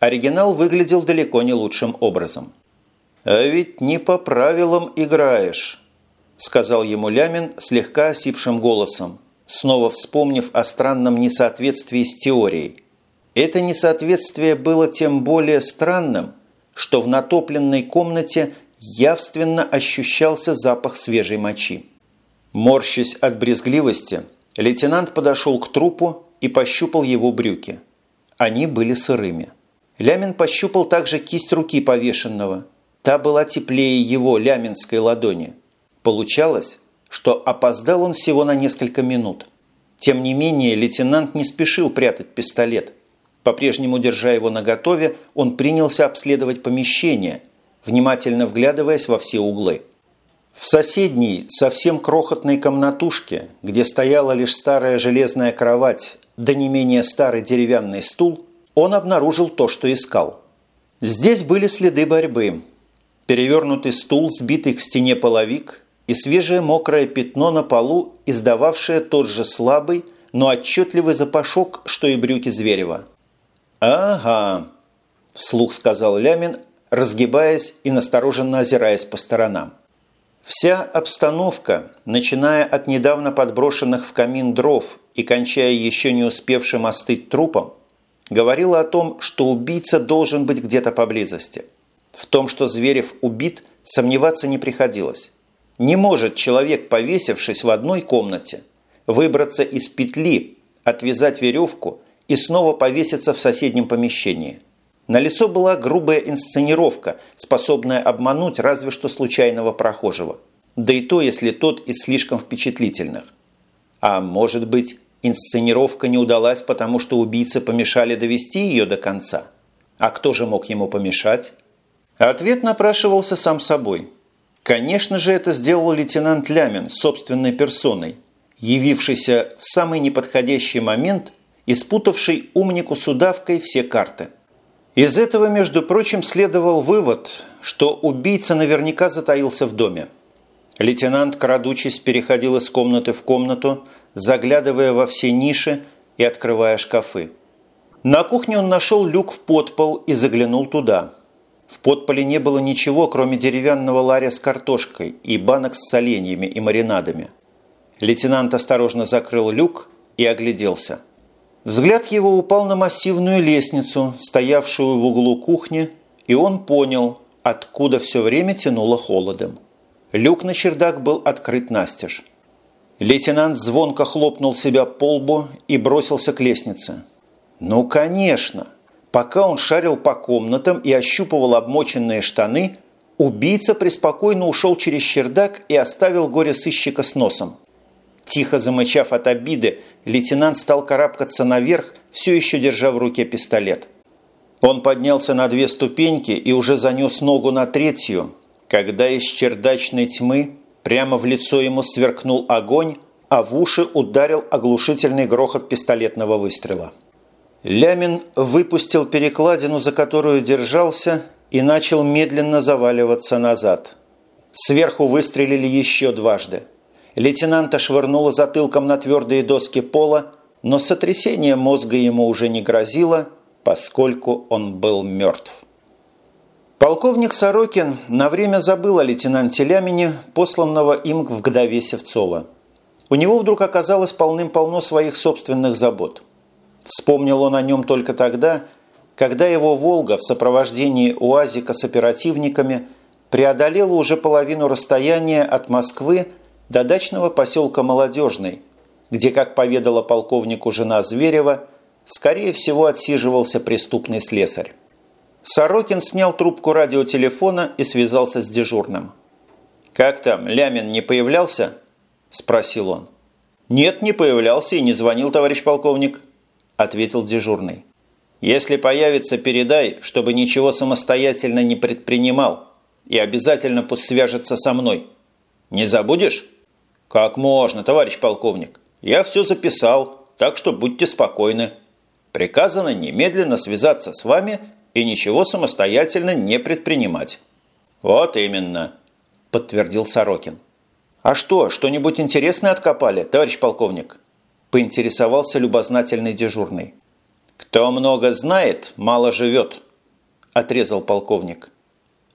Оригинал выглядел далеко не лучшим образом. «А ведь не по правилам играешь», – сказал ему Лямин слегка осипшим голосом, снова вспомнив о странном несоответствии с теорией. Это несоответствие было тем более странным, что в натопленной комнате явственно ощущался запах свежей мочи. Морщась от брезгливости, лейтенант подошел к трупу и пощупал его брюки. Они были сырыми. Лямин пощупал также кисть руки повешенного. Та была теплее его ляминской ладони. Получалось, что опоздал он всего на несколько минут. Тем не менее, лейтенант не спешил прятать пистолет. По-прежнему держа его наготове, он принялся обследовать помещение, внимательно вглядываясь во все углы. В соседней, совсем крохотной комнатушке, где стояла лишь старая железная кровать, да не менее старый деревянный стул, он обнаружил то, что искал. Здесь были следы борьбы. Перевернутый стул, сбитый к стене половик и свежее мокрое пятно на полу, издававшее тот же слабый, но отчетливый запашок, что и брюки Зверева. «Ага», – вслух сказал Лямин, разгибаясь и настороженно озираясь по сторонам. Вся обстановка, начиная от недавно подброшенных в камин дров и кончая еще не успевшим остыть трупом, говорила о том, что убийца должен быть где-то поблизости. В том, что Зверев убит, сомневаться не приходилось. Не может человек, повесившись в одной комнате, выбраться из петли, отвязать веревку и снова повеситься в соседнем помещении – на лицо была грубая инсценировка, способная обмануть разве что случайного прохожего. Да и то, если тот из слишком впечатлительных. А может быть, инсценировка не удалась, потому что убийцы помешали довести ее до конца? А кто же мог ему помешать? Ответ напрашивался сам собой. Конечно же, это сделал лейтенант Лямин собственной персоной, явившийся в самый неподходящий момент и спутавший умнику с удавкой все карты – из этого, между прочим, следовал вывод, что убийца наверняка затаился в доме. Лейтенант, крадучись, переходил из комнаты в комнату, заглядывая во все ниши и открывая шкафы. На кухне он нашел люк в подпол и заглянул туда. В подполе не было ничего, кроме деревянного ларя с картошкой и банок с соленьями и маринадами. Лейтенант осторожно закрыл люк и огляделся – Взгляд его упал на массивную лестницу, стоявшую в углу кухни, и он понял, откуда все время тянуло холодом. Люк на чердак был открыт настежь. Лейтенант звонко хлопнул себя по лбу и бросился к лестнице. Ну, конечно! Пока он шарил по комнатам и ощупывал обмоченные штаны, убийца преспокойно ушел через чердак и оставил горе-сыщика с носом. Тихо замычав от обиды, лейтенант стал карабкаться наверх, все еще держа в руке пистолет. Он поднялся на две ступеньки и уже занес ногу на третью, когда из чердачной тьмы прямо в лицо ему сверкнул огонь, а в уши ударил оглушительный грохот пистолетного выстрела. Лямин выпустил перекладину, за которую держался, и начал медленно заваливаться назад. Сверху выстрелили еще дважды. Лейтенанта швырнуло затылком на твердые доски пола, но сотрясение мозга ему уже не грозило, поскольку он был мертв. Полковник Сорокин на время забыл о лейтенанте Лямине, посланного им в Гдове Севцова. У него вдруг оказалось полным-полно своих собственных забот. Вспомнил он о нем только тогда, когда его «Волга» в сопровождении УАЗика с оперативниками преодолела уже половину расстояния от Москвы до дачного поселка Молодежный, где, как поведала полковнику жена Зверева, скорее всего отсиживался преступный слесарь. Сорокин снял трубку радиотелефона и связался с дежурным. «Как там, Лямин не появлялся?» – спросил он. «Нет, не появлялся и не звонил, товарищ полковник», – ответил дежурный. «Если появится, передай, чтобы ничего самостоятельно не предпринимал и обязательно пусть свяжется со мной. Не забудешь?» «Как можно, товарищ полковник? Я все записал, так что будьте спокойны. Приказано немедленно связаться с вами и ничего самостоятельно не предпринимать». «Вот именно», – подтвердил Сорокин. «А что, что-нибудь интересное откопали, товарищ полковник?» – поинтересовался любознательный дежурный. «Кто много знает, мало живет», – отрезал полковник.